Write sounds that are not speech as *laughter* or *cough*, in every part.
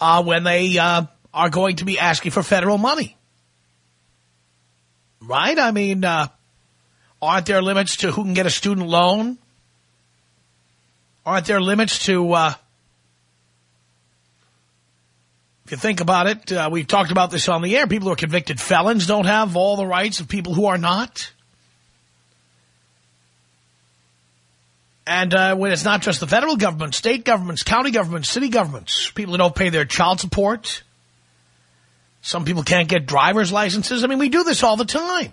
uh, when they uh, are going to be asking for federal money. Right? I mean, uh, aren't there limits to who can get a student loan? Aren't there limits to, uh, if you think about it, uh, we've talked about this on the air, people who are convicted felons don't have all the rights of people who are not. And uh, when it's not just the federal government, state governments, county governments, city governments, people who don't pay their child support. Some people can't get driver's licenses. I mean, we do this all the time.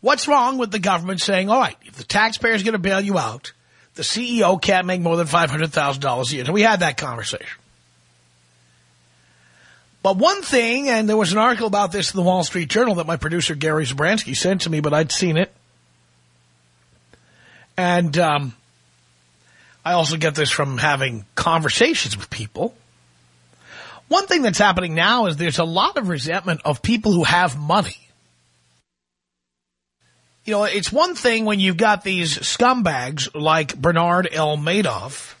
What's wrong with the government saying, all right, if the taxpayer's going to bail you out, the CEO can't make more than $500,000 a year. So we had that conversation. But one thing, and there was an article about this in the Wall Street Journal that my producer Gary Zabransky sent to me, but I'd seen it. And um, I also get this from having conversations with people. One thing that's happening now is there's a lot of resentment of people who have money. You know, it's one thing when you've got these scumbags like Bernard L. Madoff,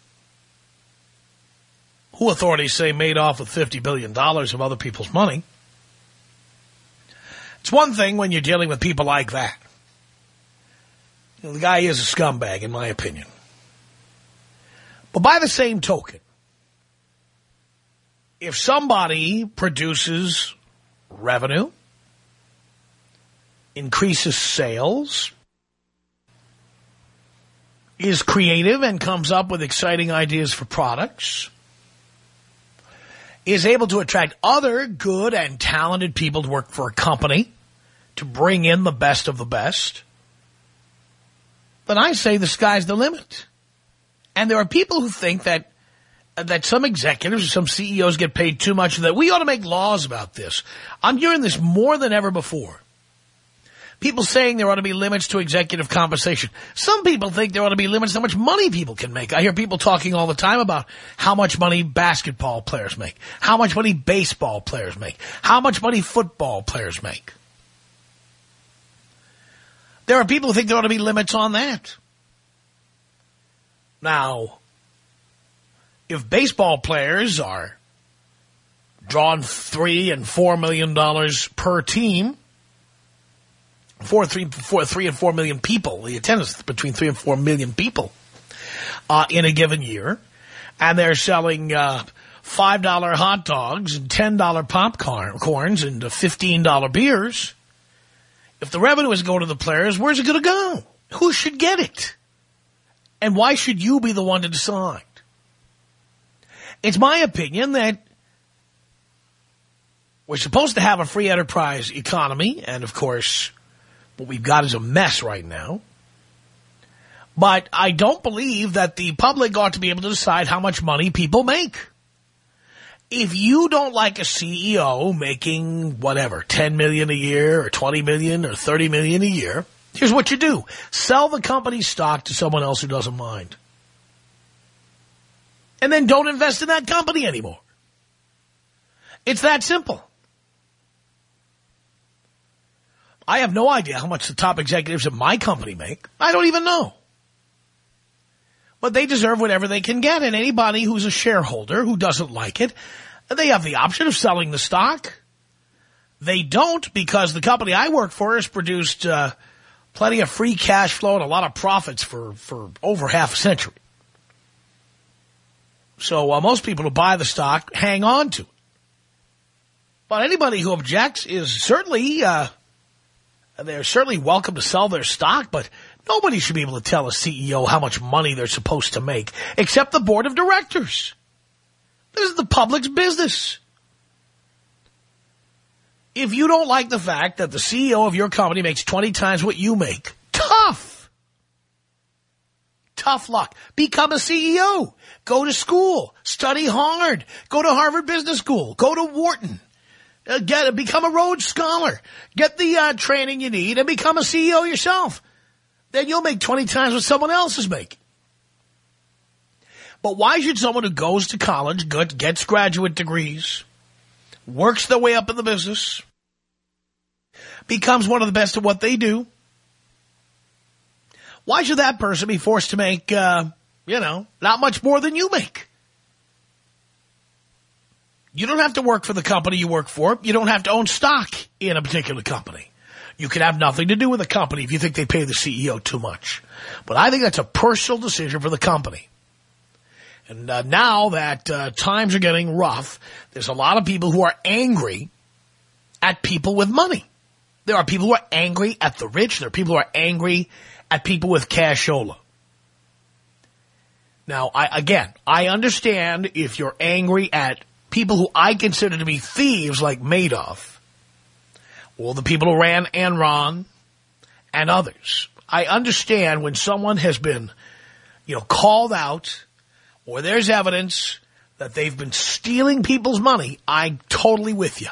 who authorities say made off with $50 billion of other people's money. It's one thing when you're dealing with people like that. You know, the guy is a scumbag, in my opinion. But by the same token, if somebody produces revenue, increases sales, is creative and comes up with exciting ideas for products, is able to attract other good and talented people to work for a company to bring in the best of the best, then I say the sky's the limit. And there are people who think that uh, that some executives some CEOs get paid too much that we ought to make laws about this. I'm hearing this more than ever before. People saying there ought to be limits to executive compensation. Some people think there ought to be limits to how much money people can make. I hear people talking all the time about how much money basketball players make, how much money baseball players make, how much money football players make. There are people who think there ought to be limits on that. Now, if baseball players are drawn three and four million dollars per team, four, three, four, three and four million people, the attendance between three and four million people uh, in a given year, and they're selling uh, $5 hot dogs and $10 popcorns and $15 beers, if the revenue is going to the players, where's it going to go? Who should get it? And why should you be the one to decide? It's my opinion that we're supposed to have a free enterprise economy, and of course, what we've got is a mess right now. But I don't believe that the public ought to be able to decide how much money people make. If you don't like a CEO making whatever, 10 million a year or 20 million or 30 million a year, here's what you do. Sell the company's stock to someone else who doesn't mind. And then don't invest in that company anymore. It's that simple. I have no idea how much the top executives at my company make. I don't even know. But they deserve whatever they can get. And anybody who's a shareholder who doesn't like it, they have the option of selling the stock. They don't because the company I work for has produced uh, plenty of free cash flow and a lot of profits for, for over half a century. So uh, most people who buy the stock hang on to it. But anybody who objects is certainly, uh, they're certainly welcome to sell their stock, but nobody should be able to tell a CEO how much money they're supposed to make, except the board of directors. This is the public's business. If you don't like the fact that the CEO of your company makes 20 times what you make, tough. Tough luck. Become a CEO. Go to school. Study hard. Go to Harvard Business School. Go to Wharton. Uh, get Become a Rhodes Scholar. Get the uh, training you need and become a CEO yourself. Then you'll make 20 times what someone else is making. But why should someone who goes to college, gets graduate degrees, works their way up in the business, becomes one of the best at what they do, why should that person be forced to make, uh, you know, not much more than you make? You don't have to work for the company you work for. You don't have to own stock in a particular company. You can have nothing to do with the company if you think they pay the CEO too much. But I think that's a personal decision for the company. And uh, now that uh, times are getting rough, there's a lot of people who are angry at people with money. There are people who are angry at the rich. There are people who are angry at people with cashola. Now, I, again, I understand if you're angry at people who I consider to be thieves like Madoff, or the people who ran Enron, and others. I understand when someone has been, you know, called out, or there's evidence that they've been stealing people's money, I'm totally with you.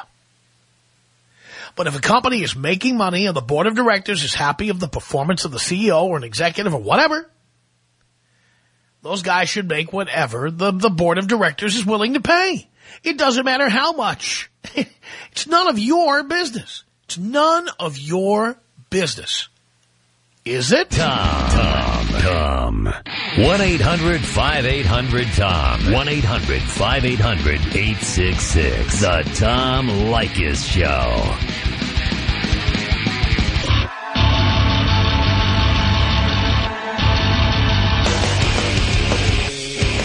But if a company is making money and the board of directors is happy of the performance of the CEO or an executive or whatever, those guys should make whatever the, the board of directors is willing to pay. It doesn't matter how much. *laughs* it's none of your business. It's none of your business. Is it? Tom. Tom. Tom. 1-800-5800-TOM. 1-800-5800-866. The Tom Leykis Show.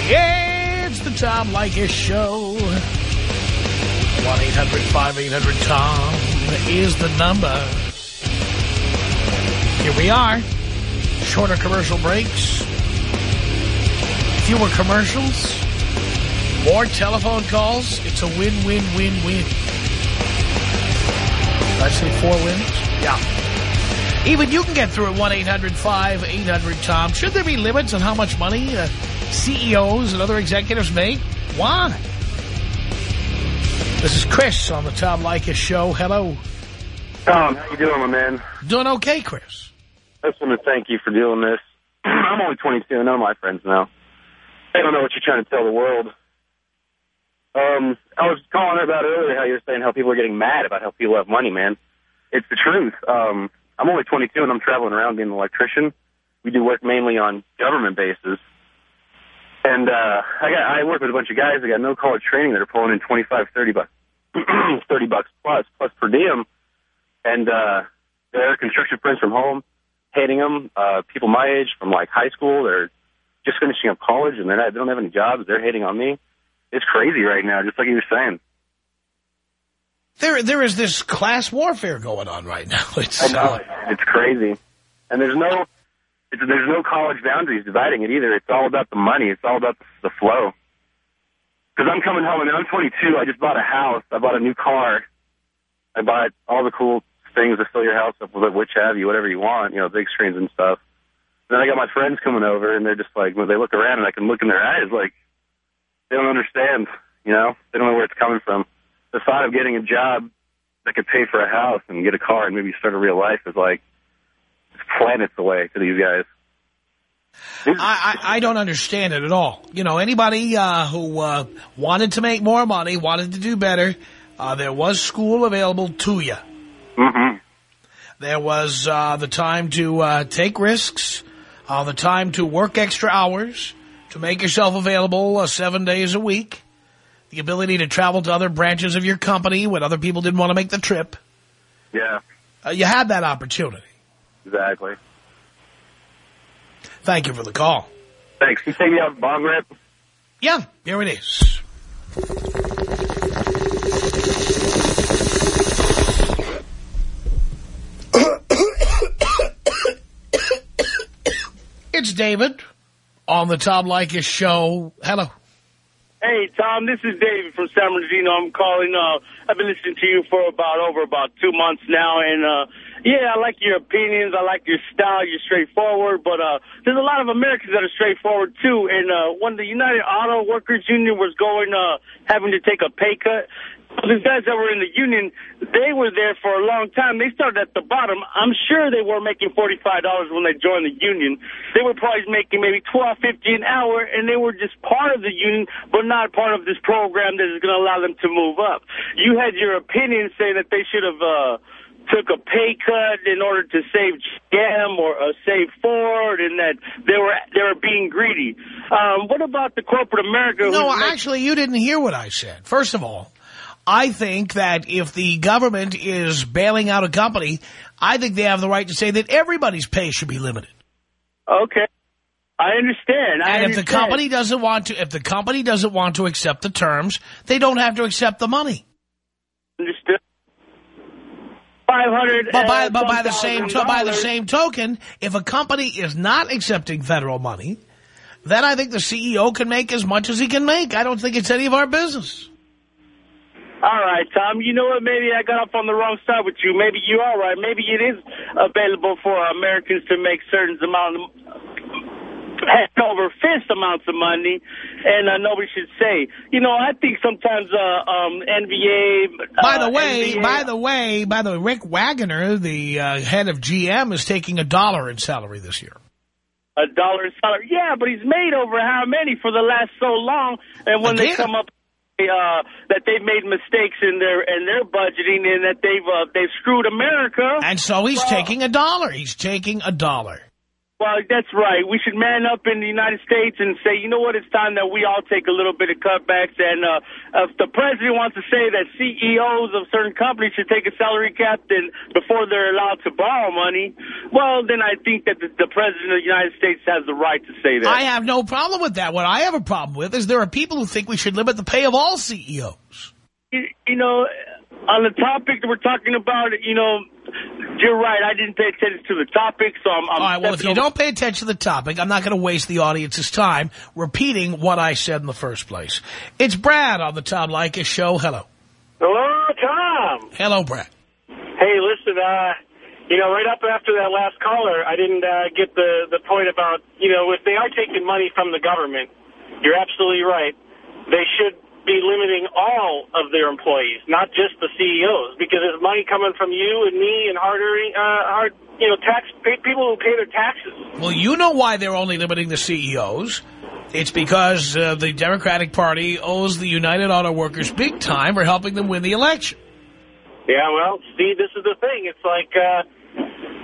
It's the Tom Leykis Show. 1-800-5800-TOM is the number. Here we are. Shorter commercial breaks. Fewer commercials. More telephone calls. It's a win-win-win-win. I say four wins? Yeah. Even you can get through at 1-800-5800-TOM. Should there be limits on how much money uh, CEOs and other executives make? Why? This is Chris on the Tom Leykis Show. Hello. Tom, how you doing, my man? Doing okay, Chris. I just want to thank you for doing this. *clears throat* I'm only 22. None of my friends know. They don't know what you're trying to tell the world. Um, I was calling about earlier how you were saying how people are getting mad about how people have money, man. It's the truth. Um, I'm only 22 and I'm traveling around being an electrician. We do work mainly on government bases. And uh, I got I work with a bunch of guys that got no college training that are pulling in 25, 30 bucks, *clears throat* 30 bucks plus plus per diem, and uh, they're construction friends from home, hating them. Uh, people my age from like high school, they're just finishing up college and they're not, they don't have any jobs. They're hating on me. It's crazy right now, just like you were saying. There, there is this class warfare going on right now. *laughs* It's, I know it's crazy, and there's no it's, there's no college boundaries dividing it either. It's all about the money. It's all about the flow. Because I'm coming home and I'm 22. I just bought a house. I bought a new car. I bought all the cool things to fill your house up with, which have you, whatever you want, you know, big screens and stuff. then I got my friends coming over, and they're just like, when they look around, and I can look in their eyes, like they don't understand. You know, they don't know where it's coming from. The thought of getting a job that could pay for a house and get a car and maybe start a real life is like planets away to these guys. I, I, I don't understand it at all. You know, anybody uh, who uh, wanted to make more money, wanted to do better, uh, there was school available to you. Mm-hmm. There was uh, the time to uh, take risks, uh, the time to work extra hours, to make yourself available uh, seven days a week, the ability to travel to other branches of your company when other people didn't want to make the trip. Yeah, Uh, you had that opportunity. exactly. Thank you for the call. Thanks. Can you take me out bong rip? Yeah, here it is. it's David on the Tom Leykis show. Hello. Hey, Tom, this is David from San Bernardino. I'm calling. Uh, I've been listening to you for about over about two months now, and uh, yeah, I like your opinions. I like your style. You're straightforward, but uh, there's a lot of Americans that are straightforward too. And uh, when the United Auto Workers Union was going, uh, having to take a pay cut, these guys that were in the union, they were there for a long time. They started at the bottom. I'm sure they were making $45 when they joined the union. They were probably making maybe $12.50 an hour, and they were just part of the union, but not part of this program that is going to allow them to move up. You had your opinion saying that they should have uh, took a pay cut in order to save GM or uh, save Ford, and that they were they were being greedy. Um, what about the corporate America? No, actually, you didn't hear what I said. First of all, I think that if the government is bailing out a company, I think they have the right to say that everybody's pay should be limited. Okay. I understand. I And if the company doesn't want to, if the company doesn't want to accept the terms, they don't have to accept the money. Five hundred. But by, but by the same by the same token, if a company is not accepting federal money, then I think the CEO can make as much as he can make. I don't think it's any of our business. All right, Tom. You know what? Maybe I got off on the wrong side with you. Maybe you are right. Maybe it is available for Americans to make certain amount of hand over fist amounts of money, and uh, nobody should say. You know, I think sometimes uh, um, NBA. Uh, By the way, NBA by the way, by the way, Rick Wagoner, the uh, head of GM, is taking a dollar in salary this year. a dollar in salary. Yeah, but he's made over how many for the last so long, and when they come up. Uh, that they've made mistakes in their in their budgeting and that they've uh, they've screwed America. And so he's Well- taking a dollar. He's taking a dollar. Well, that's right. We should man up in the United States and say, you know what, it's time that we all take a little bit of cutbacks. And uh, if the president wants to say that CEOs of certain companies should take a salary cap then before they're allowed to borrow money, well, then I think that the, the president of the United States has the right to say that. I have no problem with that. What I have a problem with is there are people who think we should limit the pay of all CEOs. you, you know, on the topic that we're talking about, you know, you're right. I didn't pay attention to the topic, so I'm. I'm All right, well, if you over- don't pay attention to the topic, I'm not going to waste the audience's time repeating what I said in the first place. It's Brad on the Tom Leykis show. Hello. Hello, Tom. Hello, Brad. Hey, listen, uh, you know, right up after that last caller, I didn't uh, get the, the point about, you know, if they are taking money from the government, you're absolutely right. They should be limiting all of their employees, not just the CEOs, because there's money coming from you and me and harder, uh, hard, you know, tax pay, people who pay their taxes. Well, you know why they're only limiting the CEOs. It's because uh, the Democratic Party owes the United Auto Workers big time for helping them win the election. Yeah, well, see, this is the thing. It's like uh,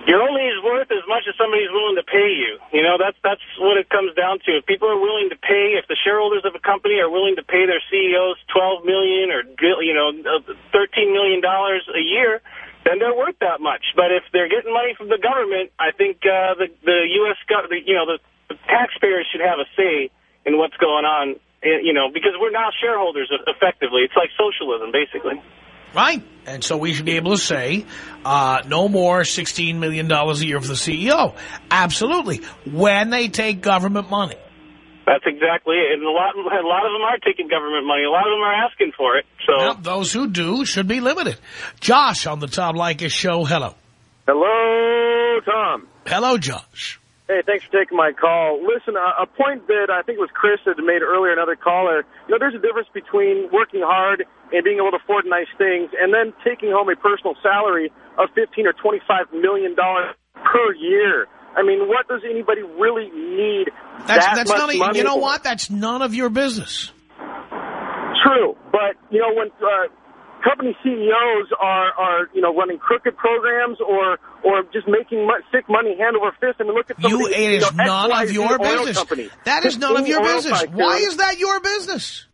you're only as worth as much as somebody's willing to pay you. You know, that's that's what it comes down to. If people are willing to pay, if the shareholders of a company are willing to pay their CEOs 12 million or, you know, $13 million a year, then they're worth that much. But if they're getting money from the government, I think uh, the, the U.S., gov- the, you know, the, the taxpayers should have a say in what's going on, you know, because we're now shareholders effectively. It's like socialism, basically. Right. And so we should be able to say, uh, no more $16 million a year for the CEO. Absolutely. When they take government money. That's exactly it. And a lot, a lot of them are taking government money. A lot of them are asking for it. So, Well, those who do should be limited. Josh on the Tom Likas show. Hello. Hello, Tom. Hello, Josh. Hey, thanks for taking my call. Listen, a, a point that I think it was Chris that made earlier, another caller, you know, there's a difference between working hard and being able to afford nice things and then taking home a personal salary of 15 or $25 million per year. I mean, what does anybody really need That's, that that's much none of, money you know for? what? That's none of your business. True, but you know when uh, company CEOs are are you know running crooked programs or or just making mo- sick money hand over fist. I mean, look at some You, of the, it you is know, none of your business. companies. That is none of your business. Why is that your business?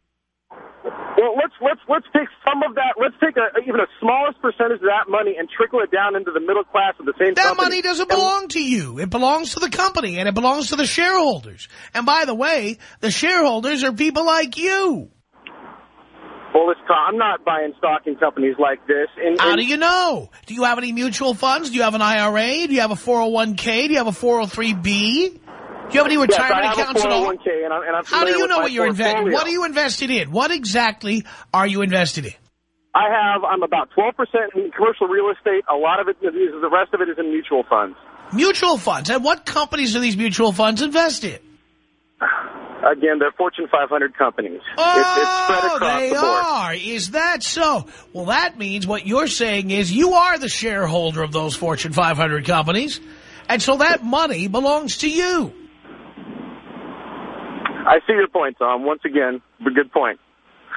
Well, let's let's let's take some of that. Let's take a, even a smallest percentage of that money and trickle it down into the middle class of the same That company. money doesn't And- belong to you. It belongs to the company, and it belongs to the shareholders. And by the way, the shareholders are people like you. I'm not buying stock in companies like this. And, How do you know? Do you have any mutual funds? Do you have an IRA? Do you have a 401k? Do you have a 403b? Do you have any yes, retirement have accounts at all? Oh and I'm, and I'm How do you know what you're investing? What are you invested in? What exactly are you invested in? I have. I'm about 12% in commercial real estate. A lot of it is the rest of it is in mutual funds. Mutual funds. And what companies do these mutual funds invest in? *sighs* Again, they're Fortune 500 companies. Oh, it's, it's spread across they the are. Is that so? Well, that means what you're saying is you are the shareholder of those Fortune 500 companies, and so that money belongs to you. I see your point, Tom. Once again, a good point.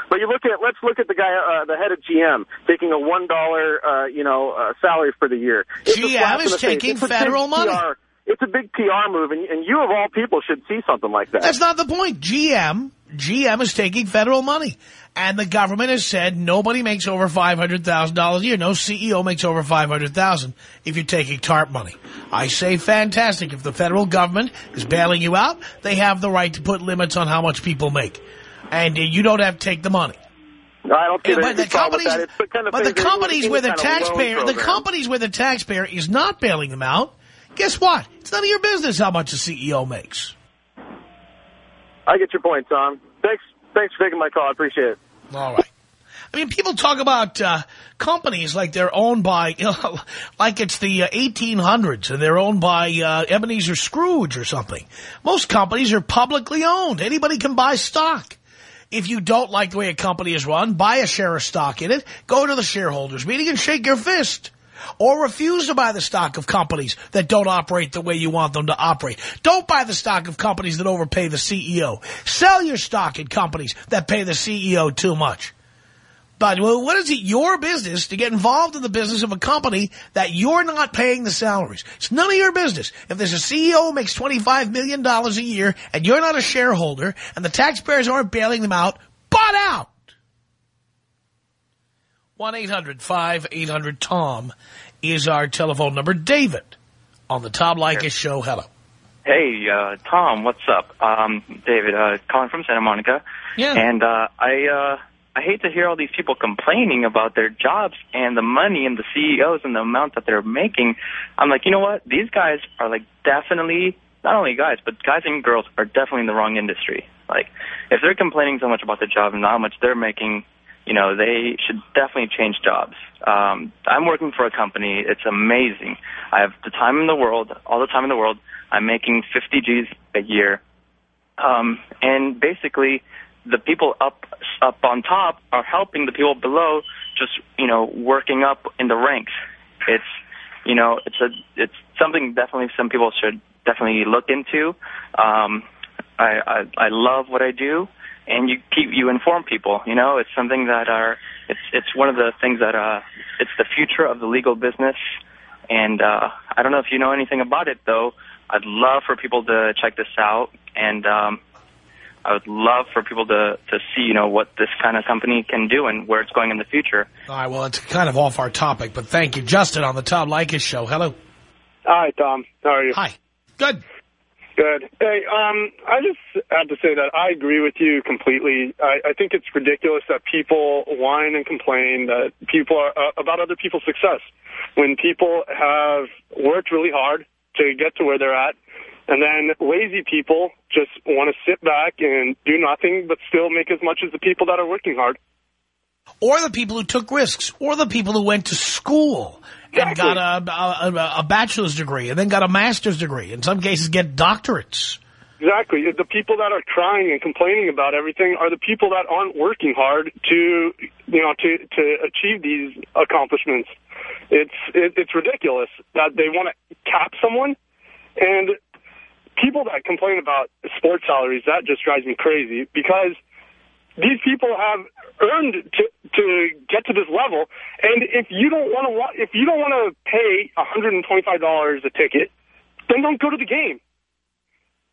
But you look at let's look at the guy, uh, the head of GM, taking a one dollar, uh, you know, uh, salary for the year. It's GM is taking It's a big federal money. PR It's a big PR move, and, and you of all people should see something like that. That's not the point. GM, GM is taking federal money. And the government has said nobody makes over $500,000 a year. No CEO makes over $500,000 if you're taking TARP money. I say fantastic. If the federal government is bailing you out, they have the right to put limits on how much people make. And uh, you don't have to take the money. No, I don't see but the companies, that. It's the kind of but the companies where the kind of loan taxpayer, the companies where the taxpayer is not bailing them out, guess what? It's none of your business how much a CEO makes. I get your point, Tom. Thanks, thanks for taking my call. I appreciate it. All right. I mean, people talk about uh, companies like they're owned by, *laughs* you know, like it's the uh, 1800s and they're owned by uh, Ebenezer Scrooge or something. Most companies are publicly owned. Anybody can buy stock. If you don't like the way a company is run, buy a share of stock in it, go to the shareholders meeting and shake your fist. Or refuse to buy the stock of companies that don't operate the way you want them to operate. Don't buy the stock of companies that overpay the CEO. Sell your stock in companies that pay the CEO too much. But well, what is it your business to get involved in the business of a company that you're not paying the salaries? It's none of your business. If there's a CEO who makes $25 million a year and you're not a shareholder and the taxpayers aren't bailing them out, butt out. 1-800-5800-TOM is our telephone number. David on the Tom Leykis show. Hello. Hey, uh, Tom, what's up? Um, David, uh, calling from Santa Monica. Yeah. And, uh, I, uh, I hate to hear all these people complaining about their jobs and the money and the CEOs and the amount that they're making. I'm like, you know what? These guys are like definitely, not only guys, but guys and girls are definitely in the wrong industry. Like, if they're complaining so much about the job and how much they're making, you know, they should definitely change jobs. Um, I'm working for a company. It's amazing. I have the time in the world, all the time in the world. I'm making 50 G's a year. Um, and basically, the people up up on top are helping the people below, just you know, working up in the ranks. It's you know, it's a it's something definitely some people should definitely look into. Um, I, I I love what I do, and you keep you inform people. You know, it's something that are it's it's one of the things that uh it's the future of the legal business. And uh, I don't know if you know anything about it though. I'd love for people to check this out, and um, I would love for people to to see you know what this kind of company can do and where it's going in the future. All right, well, it's kind of off our topic, but thank you. Justin on the Tom Leykis show. Hello. Hi, Tom. How are you? Hi. Good. Good. Hey, um, I just have to say that I agree with you completely. I, I think it's ridiculous that people whine and complain that people are uh, about other people's success when people have worked really hard to get to where they're at, and then lazy people just want to sit back and do nothing but still make as much as the people that are working hard. Or the people who took risks, or the people who went to school and got a, a, a bachelor's degree and then got a master's degree. In some cases, get doctorates. Exactly. The people that are crying and complaining about everything are the people that aren't working hard to, you know, to to achieve these accomplishments. It's it, it's ridiculous that they want to cap someone, and people that complain about sports salaries that just drives me crazy because these people have earned to to get to this level, and if you don't want to if you don't want to pay $125 a ticket, then don't go to the game.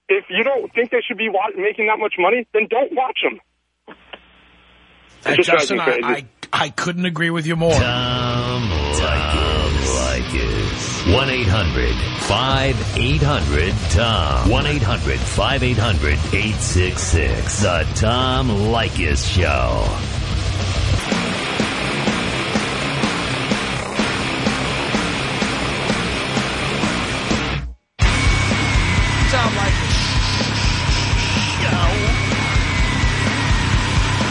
If you don't think they should be wa- making that much money, then don't watch them. Uh, Justin, I. I, I couldn't agree with you more. Tom Leykis. 1-800-5800-TOM. 1-800-5800-866. The Tom Leykis Show. Like a show.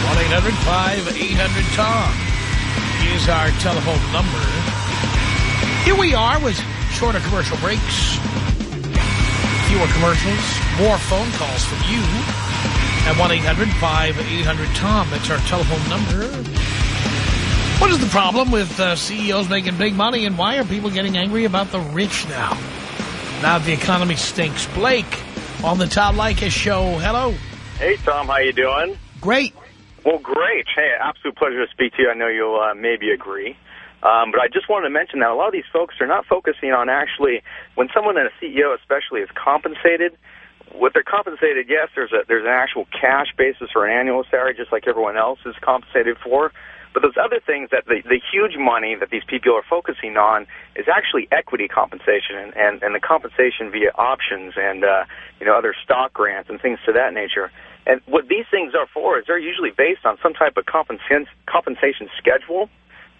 1-800-5800-TOM is our telephone number. Here we are with shorter commercial breaks, fewer commercials, more phone calls from you at 1-800-5800-TOM. That's our telephone number. What is the problem with uh, CEOs making big money, and why are people getting angry about the rich now? Now the economy stinks. Blake on the Tom Leykis show. Hello. Hey, Tom, how you doing? Great. Well, great. Hey, absolute pleasure to speak to you. I know you'll uh, maybe agree. Um, but I just wanted to mention that a lot of these folks are not focusing on actually, when someone, and a CEO especially, is compensated, what they're compensated, yes, there's a there's an actual cash basis or an annual salary, just like everyone else is compensated for. But those other things that the, the huge money that these people are focusing on is actually equity compensation and, and, and the compensation via options and uh, you know other stock grants and things to that nature. And what these things are for is they're usually based on some type of compensation compensation schedule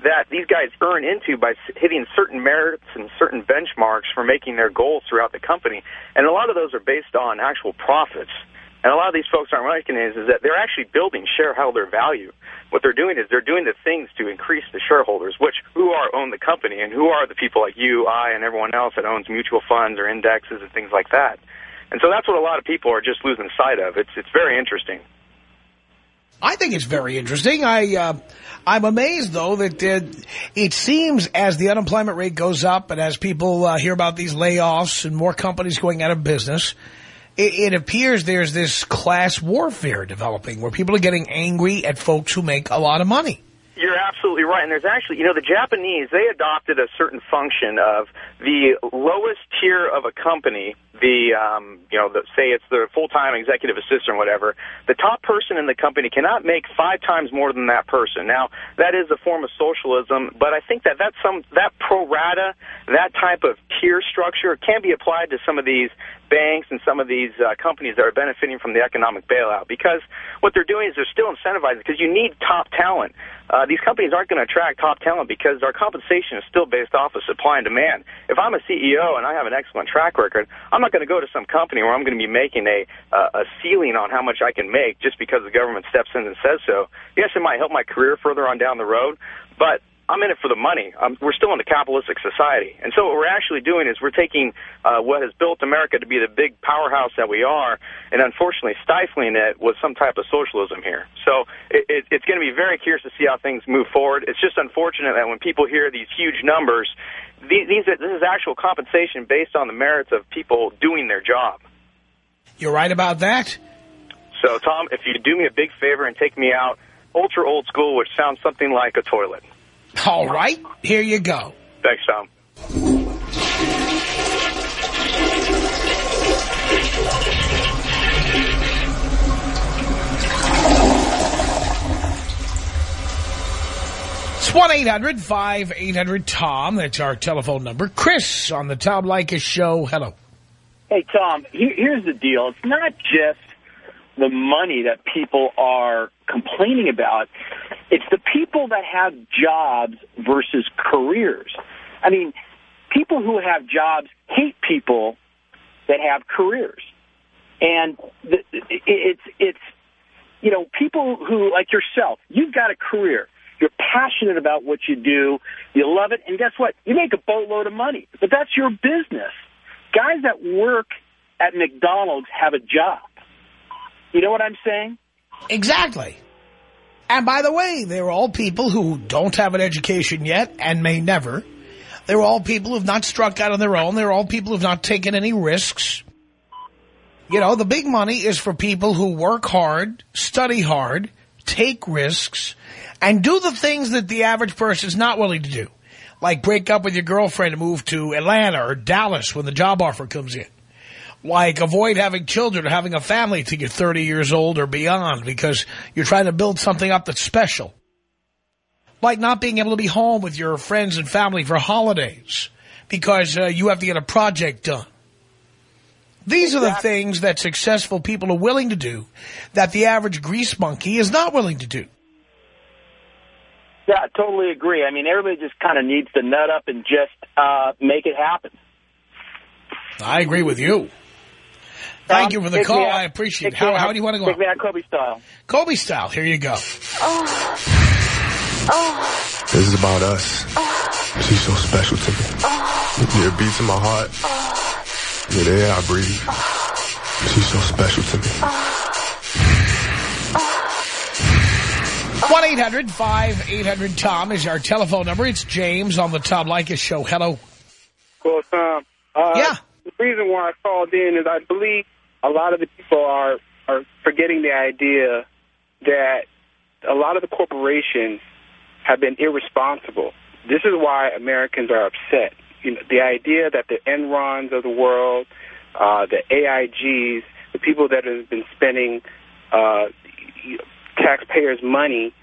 that these guys earn into by hitting certain merits and certain benchmarks for making their goals throughout the company. And a lot of those are based on actual profits. And a lot of these folks aren't recognizing is that they're actually building shareholder value. What they're doing is they're doing the things to increase the shareholders, which who are own the company and who are the people like you, I, and everyone else that owns mutual funds or indexes and things like that. And so that's what a lot of people are just losing sight of. It's it's very interesting. I think it's very interesting. I, uh, I'm amazed, though, that uh, it seems as the unemployment rate goes up and as people uh, hear about these layoffs and more companies going out of business, it, it appears there's this class warfare developing where people are getting angry at folks who make a lot of money. You're absolutely right. And there's actually, you know, the Japanese, they adopted a certain function of the lowest tier of a company, the, um, you know, the, say it's the full-time executive assistant or whatever, the top person in the company cannot make five times more than that person. Now, that is a form of socialism, but I think that that's some, that pro rata, that type of tier structure can be applied to some of these banks and some of these uh, companies that are benefiting from the economic bailout because what they're doing is they're still incentivizing because you need top talent. Uh, these companies aren't going to attract top talent because our compensation is still based off of supply and demand. If I'm a CEO and I have an excellent track record, I'm not going to go to some company where I'm going to be making a uh, a ceiling on how much I can make just because the government steps in and says so. Yes, it might help my career further on down the road, but I'm in it for the money. Um, we're still in a capitalistic society. And so what we're actually doing is we're taking uh, what has built America to be the big powerhouse that we are and unfortunately stifling it with some type of socialism here. So it, it, it's going to be very curious to see how things move forward. It's just unfortunate that when people hear these huge numbers, these, these this is actual compensation based on the merits of people doing their job. You're right about that. So, Tom, if you do me a big favor and take me out ultra old school, which sounds something like a toilet. All right, here you go. Thanks, Tom. It's 1-800-5800-TOM. That's our telephone number. Chris on the Tom Leykis show. Hello. Hey, Tom, here's the deal. It's not just the money that people are complaining about. It's the people that have jobs versus careers. I mean, people who have jobs hate people that have careers. And it's, it's, you know, people who, like yourself, you've got a career. You're passionate about what you do. You love it. And guess what? You make a boatload of money. But that's your business. Guys that work at McDonald's have a job. You know what I'm saying? Exactly. And by the way, they're all people who don't have an education yet and may never. They're all people who've not struck out on their own. They're all people who've not taken any risks. You know, the big money is for people who work hard, study hard, take risks, and do the things that the average person is not willing to do. Like break up with your girlfriend and move to Atlanta or Dallas when the job offer comes in like avoid having children or having a family till you're 30 years old or beyond because you're trying to build something up that's special. Like not being able to be home with your friends and family for holidays because uh, you have to get a project done. These exactly. are the things that successful people are willing to do that the average grease monkey is not willing to do. Yeah, I totally agree. I mean, everybody just kind of needs to nut up and just uh, make it happen. I agree with you. Thank you for the call. I appreciate it. How, how, do you want to go? Take me out Kobe style. Kobe style. Here you go. Oh. Oh. This is about us. Oh. She's so special to me. Oh. Yeah, beats in my heart. Oh. Yeah, the air I breathe. Oh. She's so special to me. Oh. 1-800-5800-TOM is our telephone number. It's James on the Tom Leykis show. Hello. Well, Tom. Uh, yeah. The reason why I called in is I believe a lot of the people are are forgetting the idea that a lot of the corporations have been irresponsible. This is why Americans are upset. You know, the idea that the Enrons of the world, uh, the AIGs, the people that have been spending uh, taxpayers' money,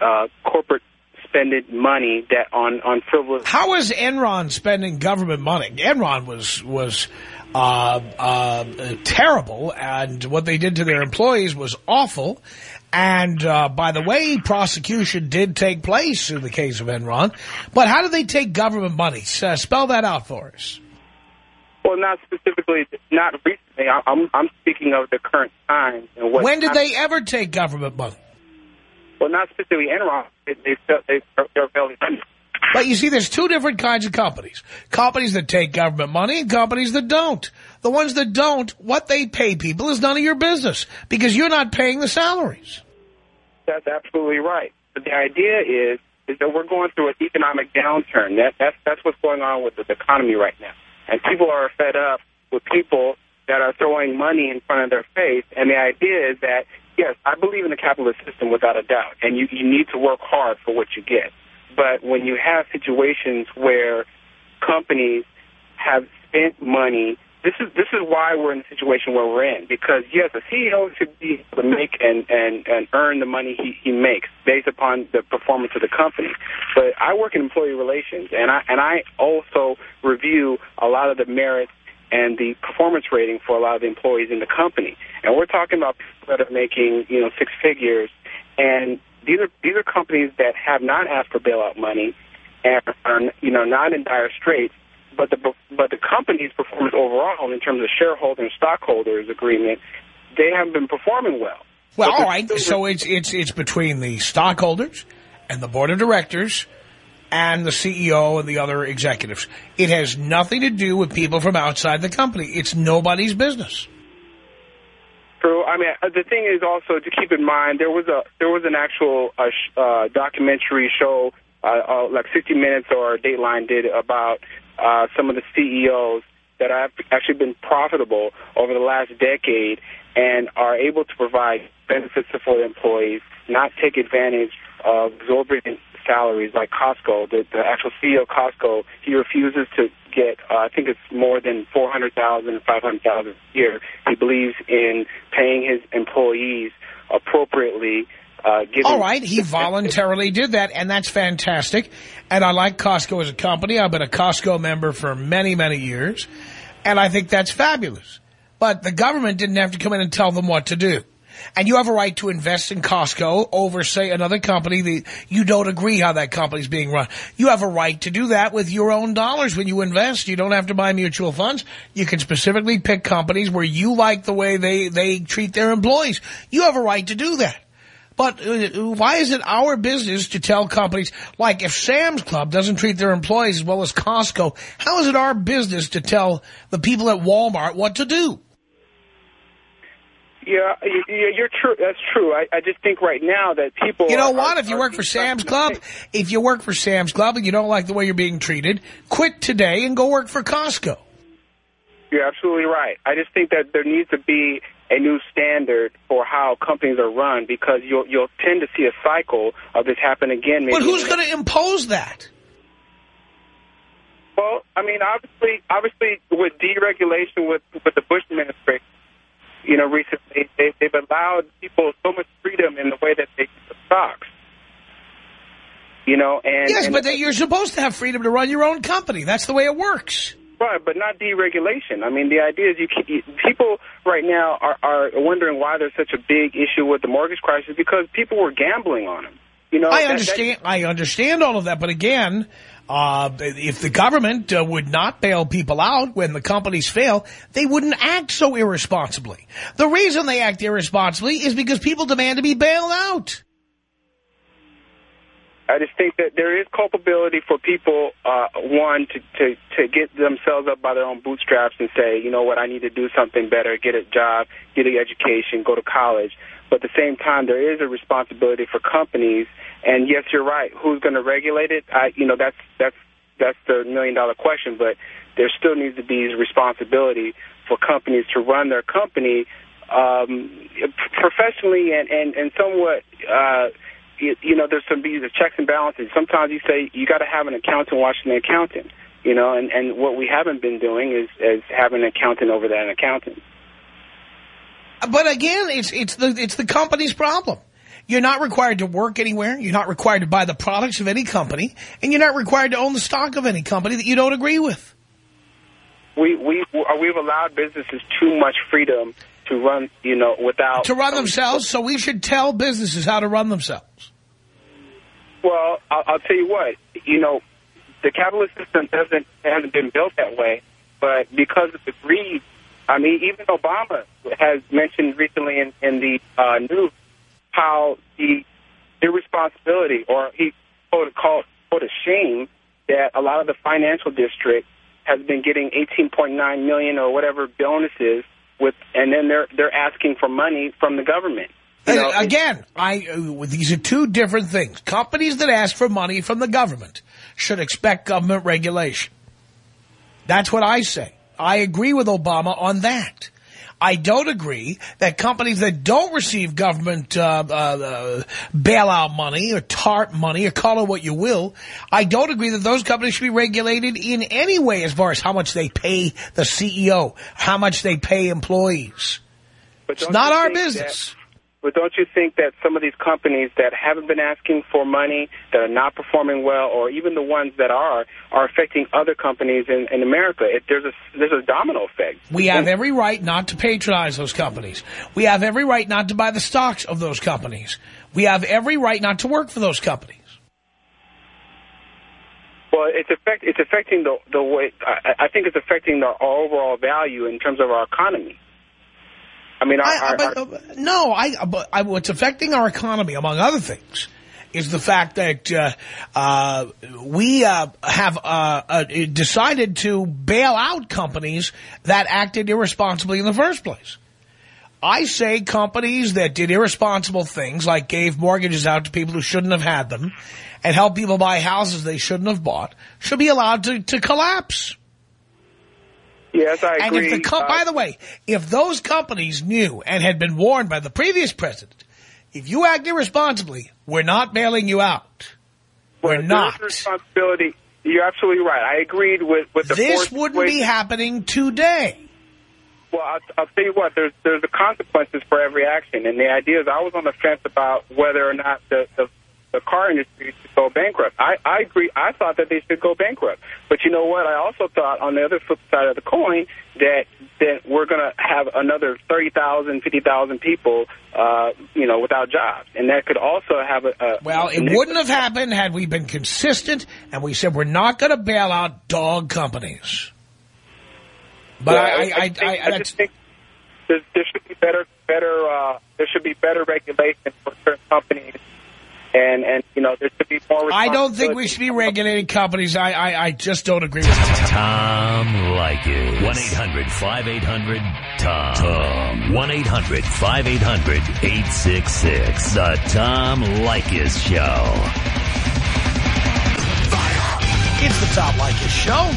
uh, corporate spending money that on on frivolous. How is Enron spending government money? Enron was was uh, uh, terrible, and what they did to their employees was awful. And uh, by the way, prosecution did take place in the case of Enron. But how did they take government money? Uh, spell that out for us. Well, not specifically, not recently. I- I'm I'm speaking of the current time and what. When did they ever take government money? Well, not specifically Enron. They they they they're failing. But you see, there's two different kinds of companies. Companies that take government money and companies that don't. The ones that don't, what they pay people is none of your business because you're not paying the salaries. That's absolutely right. But the idea is is that we're going through an economic downturn. That that's that's what's going on with the economy right now. And people are fed up with people that are throwing money in front of their face. And the idea is that yes, I believe in the capitalist system without a doubt, and you you need to work hard for what you get. But when you have situations where companies have spent money, this is this is why we're in the situation where we're in. Because yes, a CEO should be able to make and and and earn the money he he makes based upon the performance of the company. But I work in employee relations, and I and I also review a lot of the merits and the performance rating for a lot of the employees in the company. And we're talking about people that are making you know six figures, and these are these are companies that have not asked for bailout money and are you know not in dire straits. But the but the company's performance overall, in terms of shareholder and stockholders agreement, they haven't been performing well. Well, all right. So it's it's it's between the stockholders and the board of directors and the CEO and the other executives. It has nothing to do with people from outside the company. It's nobody's business. True. I mean, uh, the thing is also to keep in mind there was a there was an actual uh, sh uh, documentary show, uh, uh, like 60 Minutes or Dateline did about uh, some of the CEOs that have actually been profitable over the last decade and are able to provide benefits for their employees, not take advantage of exorbitant salaries like Costco. The, the actual CEO of Costco, he refuses to get, uh, I think it's more than four hundred thousand, five hundred thousand a year. He believes in paying his employees appropriately. Uh, All right, he voluntarily did that, and that's fantastic. And I like Costco as a company. I've been a Costco member for many, many years, and I think that's fabulous. But the government didn't have to come in and tell them what to do. And you have a right to invest in Costco over, say, another company that you don't agree how that company's being run. You have a right to do that with your own dollars when you invest. You don't have to buy mutual funds. You can specifically pick companies where you like the way they, they treat their employees. You have a right to do that. But uh, why is it our business to tell companies, like if Sam's Club doesn't treat their employees as well as Costco, how is it our business to tell the people at Walmart what to do? Yeah, you- you- you're true. That's true. I, I just think right now that people. You know are- what? are- If you work for Sam's. Club, if you work for Sam's Club and you don't like the way you're being treated, quit today and go work for Costco. You're absolutely right. I just think that there needs to be a new standard for how companies are run because you'll you'll tend to see a cycle of this happen again. Maybe But who's going to impose that? Well, I mean, obviously, obviously, with deregulation with with the Bush administration, you know, recently they, they've allowed people so much freedom in the way that they use the stocks. You know, and Yes, and- but that you're supposed to have freedom to run your own company. That's the way it works. Right, but not deregulation. I mean, the idea is you keep, you- people right now are, are wondering why there's such a big issue with the mortgage crisis because people were gambling on them. You know, I that- understand. I understand all of that, but again, uh, if the government uh, would not bail people out when the companies fail, they wouldn't act so irresponsibly. The reason they act irresponsibly is because people demand to be bailed out. I just think that there is culpability for people, uh, one, to, to, to get themselves up by their own bootstraps and say, you know what, I need to do something better, get a job, get an education, go to college. But at the same time, there is a responsibility for companies. And yes, you're right. Who's going to regulate it? I, you know, that's that's that's the million dollar question. But there still needs to be responsibility for companies to run their company um, professionally and and and somewhat. Uh, you, you know, there's some these checks and balances. Sometimes you say you got to have an accountant watching the accountant, you know, and, and what we haven't been doing is, is having an accountant over that accountant. But again, it's it's the it's the company's problem. You're not required to work anywhere. You're not required to buy the products of any company, and you're not required to own the stock of any company that you don't agree with. We we we've allowed businesses too much freedom to run, you know, without to run themselves. So we should tell businesses how to run themselves. Well, I'll, I'll tell you what. You know, the capitalist system doesn't hasn't been built that way, but because of the greed, I mean, even Obama has mentioned recently in, in the uh, news how the irresponsibility, or he quote called quote a shame that a lot of the financial district has been getting 18.9 million or whatever bonuses with, and then they're they're asking for money from the government. You know, Again, I uh, these are two different things. Companies that ask for money from the government should expect government regulation. That's what I say. I agree with Obama on that. I don't agree that companies that don't receive government uh, uh, uh, bailout money or TARP money or call it what you will, I don't agree that those companies should be regulated in any way as far as how much they pay the CEO, how much they pay employees. But It's don't our think that- business. But don't you think that some of these companies that haven't been asking for money, that are not performing well, or even the ones that are, are affecting other companies in, in America? It, there's a there's a domino effect. We have every right not to patronize those companies. We have every right not to buy the stocks of those companies. We have every right not to work for those companies. Well, it's affect it's affecting the the way I, I think it's affecting the, our overall value in terms of our economy. I mean, our, I- our, but, uh, no, I, but I, what's affecting our economy, among other things, is the fact that uh, uh, we uh, have uh, uh, decided to bail out companies that acted irresponsibly in the first place. I say companies that did irresponsible things, like gave mortgages out to people who shouldn't have had them, and helped people buy houses they shouldn't have bought, should be allowed to, to collapse. Yes, I And agree. if the Uh, by the way, if those companies knew and had been warned by the previous president, if you act irresponsibly, we're not bailing you out. We're not. responsibility. You're absolutely right. I agreed with with the This wouldn't be happening today. Well, I'll, I'll tell you what. There's there's the consequences for every action, and the idea is I was on the fence about whether or not the the, the car industry should go bankrupt. I I agree. I thought that they should go bankrupt, but you know what? I also thought on the other flip side of the coin that that we're going to have another thirty thousand, fifty thousand people, uh, you know, without jobs, and that could also have a, a Well, it wouldn't have happened had we been consistent and we said we're not going to bail out dog companies. But Yeah, I, I, I, think- I, I just think there, there should be better, better. Uh, there should be better regulation for certain companies, and and you know there should be more. I don't think we should be regulating companies. I, I, I just don't agree with that. Tom Leykis. 1-800-5800-TOM. Tom. 1-800-5800-866. The Tom Leykis Show. It's the Tom Leykis Show.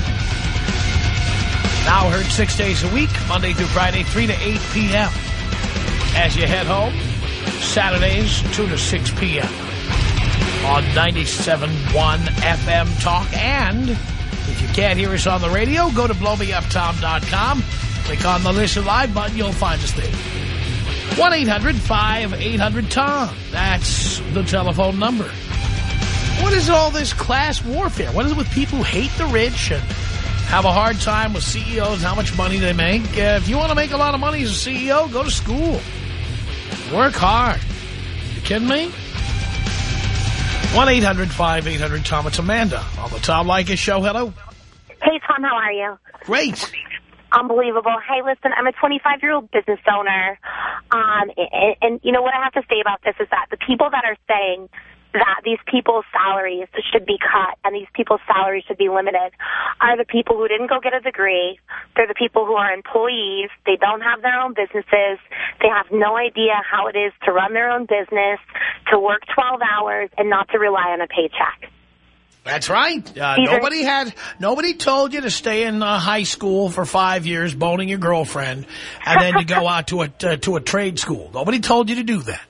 Now heard six days a week, Monday through Friday, 3 to 8 p.m. As you head home, Saturdays, 2 to 6 p.m. On 97.1 FM Talk. And if you can't hear us on the radio, go to blowmeuptom.com. Click on the Listen Live button. You'll find us there. 1-800-5800-TOM. That's the telephone number. What is all this class warfare? What is it with people who hate the rich and have a hard time with CEOs, how much money they make? Uh, if you want to make a lot of money as a CEO, go to school. Work hard. You kidding me? 1-800-5800-TOM. It's Amanda on the Tom Leykis Show. Hello. Hey, Tom, how are you? Great. Unbelievable. Hey, listen, I'm a 25-year-old business owner. Um, and, and you know what I have to say about this is that the people that are saying that these people's salaries should be cut and these people's salaries should be limited are the people who didn't go get a degree. They're the people who are employees. They don't have their own businesses. They have no idea how it is to run their own business, to work 12 hours, and not to rely on a paycheck. That's right. Uh, nobody had, nobody told you to stay in uh, high school for five years boning your girlfriend and then to go *laughs* out to a, to, to a trade school. Nobody told you to do that.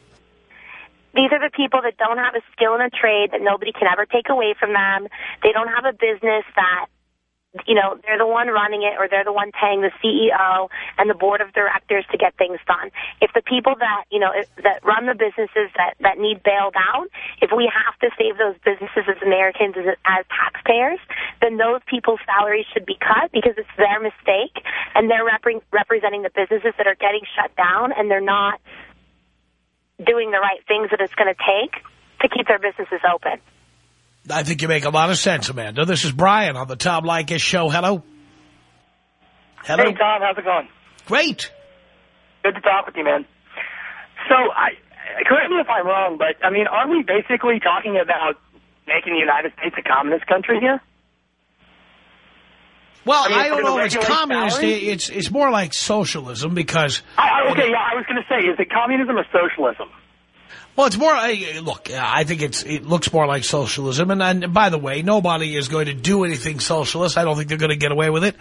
These are the people that don't have a skill in a trade that nobody can ever take away from them. They don't have a business that you know, they're the one running it or they're the one paying the CEO and the board of directors to get things done. If the people that, you know, that run the businesses that, that need bailed out, if we have to save those businesses as Americans, as, as taxpayers, then those people's salaries should be cut because it's their mistake and they're rep representing the businesses that are getting shut down and they're not doing the right things that it's going to take to keep their businesses open. I think you make a lot of sense, Amanda. This is Brian on the Tom Leykis show. Hello. Hello. Hey, Tom. How's it going? Great. Good to talk with you, man. So, I correct me if I'm wrong, but, I mean, aren't we basically talking about making the United States a communist country here? Well, I, mean, I don't know if it's communist. It's, it's more like socialism because... I, I, okay, yeah, I was going to say, is it communism or socialism? Well, it's more, look, I think it's it looks more like socialism. And, and by the way, nobody is going to do anything socialist. I don't think they're going to get away with it.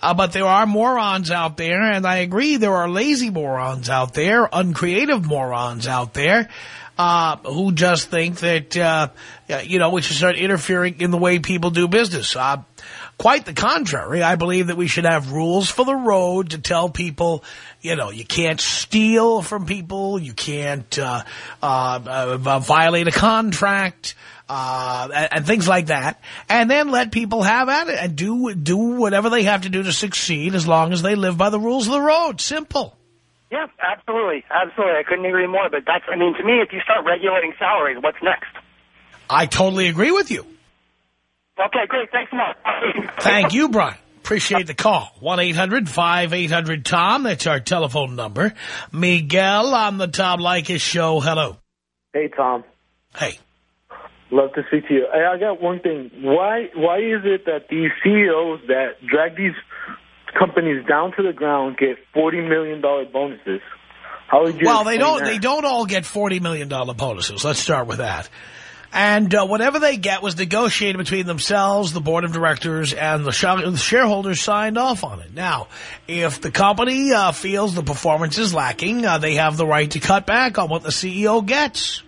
Uh, but there are morons out there, and I agree there are lazy morons out there, uncreative morons out there, uh, who just think that, uh, you know, we should start interfering in the way people do business. Uh, Quite the contrary. I believe that we should have rules for the road to tell people, you know, you can't steal from people, you can't uh, uh, uh, violate a contract, uh, and, and, things like that, and then let people have at it and do do whatever they have to do to succeed as long as they live by the rules of the road. Simple. Yeah, absolutely. Absolutely. I couldn't agree more. But that's, I mean, to me, if you start regulating salaries, what's next? I totally agree with you. Okay, great. Thanks a lot. Thank you, Brian. Appreciate the call. 1-800-5800-TOM. That's our telephone number. Miguel on the Tom Leykis show. Hello. Hey, Tom. Hey. Love to speak to you. Hey, I got one thing. Why why is it that these CEOs that drag these companies down to the ground get $40 million bonuses? How would you Well, they don't, that? they don't all get $40 million bonuses. Let's start with that. And uh, whatever they get was negotiated between themselves, the board of directors, and the, sh the shareholders signed off on it. Now, if the company uh, feels the performance is lacking, uh, they have the right to cut back on what the CEO gets.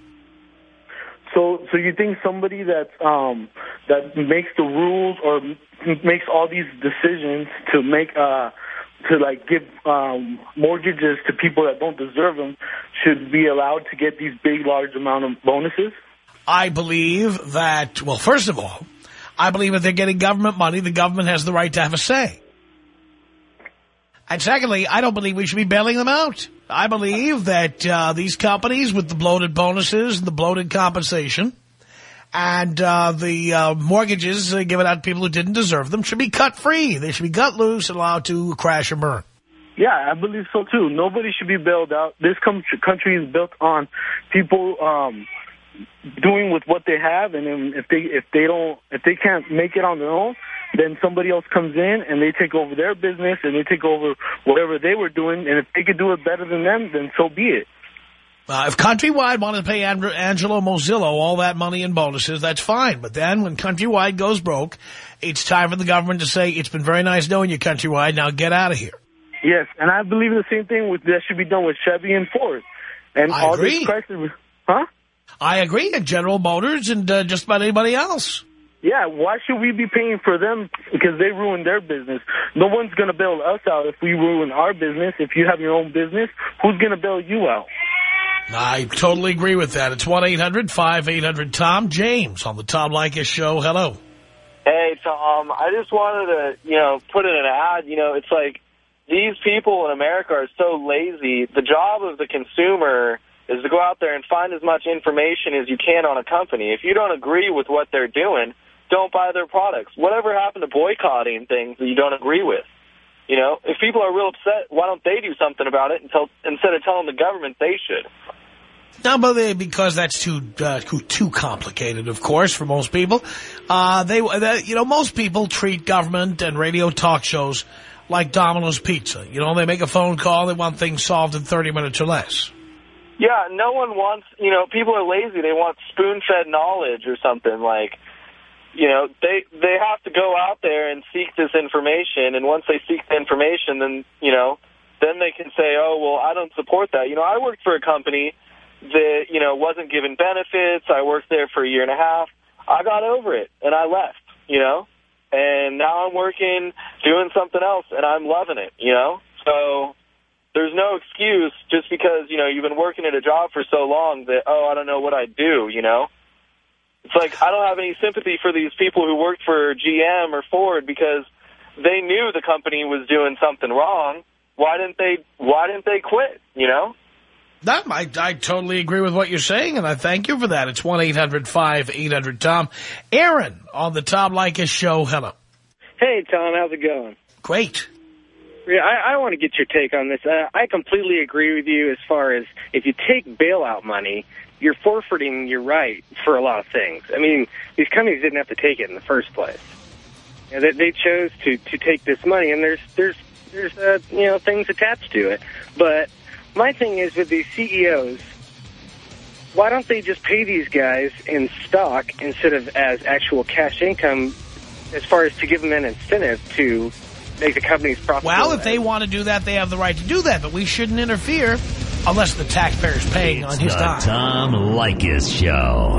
So, so you think somebody that um, that makes the rules or makes all these decisions to make uh, to like give um, mortgages to people that don't deserve them should be allowed to get these big, large amount of bonuses? I believe that, well, first of all, I believe if they're getting government money, the government has the right to have a say. And secondly, I don't believe we should be bailing them out. I believe that uh, these companies with the bloated bonuses, the bloated compensation, and uh, the uh, mortgages given out to people who didn't deserve them should be cut free. They should be cut loose and allowed to crash and burn. Yeah, I believe so, too. Nobody should be bailed out. This country is built on people um, doing with what they have, and then if they if they don't if they can't make it on their own, then somebody else comes in and they take over their business and they take over whatever they were doing, and if they could do it better than them, then so be it. Uh, if Countrywide wanted to pay Andrew, Angelo Mozilo all that money in bonuses, that's fine. But then when Countrywide goes broke, it's time for the government to say, it's been very nice knowing you, Countrywide, now get out of here. Yes, and I believe the same thing with that should be done with Chevy and Ford. And I all agree. these prices, huh? I agree, and General Motors and uh, just about anybody else. Yeah, why should we be paying for them because they ruined their business? No one's going to bail us out if we ruin our business. If you have your own business, who's going to bail you out? I totally agree with that. It's 1-800-5800-TOM. James on the Tom Leykis Show. Hello. Hey, Tom. I just wanted to, you know, put in an ad. You know, it's like these people in America are so lazy. The job of the consumer is to go out there and find as much information as you can on a company. If you don't agree with what they're doing, don't buy their products. Whatever happened to boycotting things that you don't agree with? You know, if people are real upset, why don't they do something about it until, instead of telling the government they should? No, but because that's too uh, too complicated, of course, for most people. Uh, they, they, you know, most people treat government and radio talk shows like Domino's Pizza. You know, they make a phone call, they want things solved in 30 minutes or less. Yeah, no one wants, you know, people are lazy. They want spoon-fed knowledge or something like, you know, they they have to go out there and seek this information, and once they seek the information, then, you know, then they can say, oh, well, I don't support that. You know, I worked for a company that, you know, wasn't given benefits. I worked there for a year and a half. I got over it, and I left, you know? And now I'm working, doing something else, and I'm loving it, you know? So there's no excuse just because, you know, you've been working at a job for so long that, oh, I don't know what I do, you know? It's like I don't have any sympathy for these people who worked for GM or Ford because they knew the company was doing something wrong. Why didn't they, why didn't they quit, you know? That, I, I totally agree with what you're saying, and I thank you for that. It's 1-800-5800-TOM. Aaron on the Tom Leykis show. Hello. Hey, Tom. How's it going? Great. Yeah, I, I want to get your take on this. Uh, I completely agree with you as far as if you take bailout money, you're forfeiting your right for a lot of things. I mean, these companies didn't have to take it in the first place. You know, they, they chose to to take this money, and there's there's there's uh, you know things attached to it. But my thing is with these CEOs, why don't they just pay these guys in stock instead of as actual cash income, as far as to give them an incentive to make the companies profitable? Well, if they want to do that, they have the right to do that, but we shouldn't interfere unless the taxpayer's paying on his The dime. Tom Leykis Show.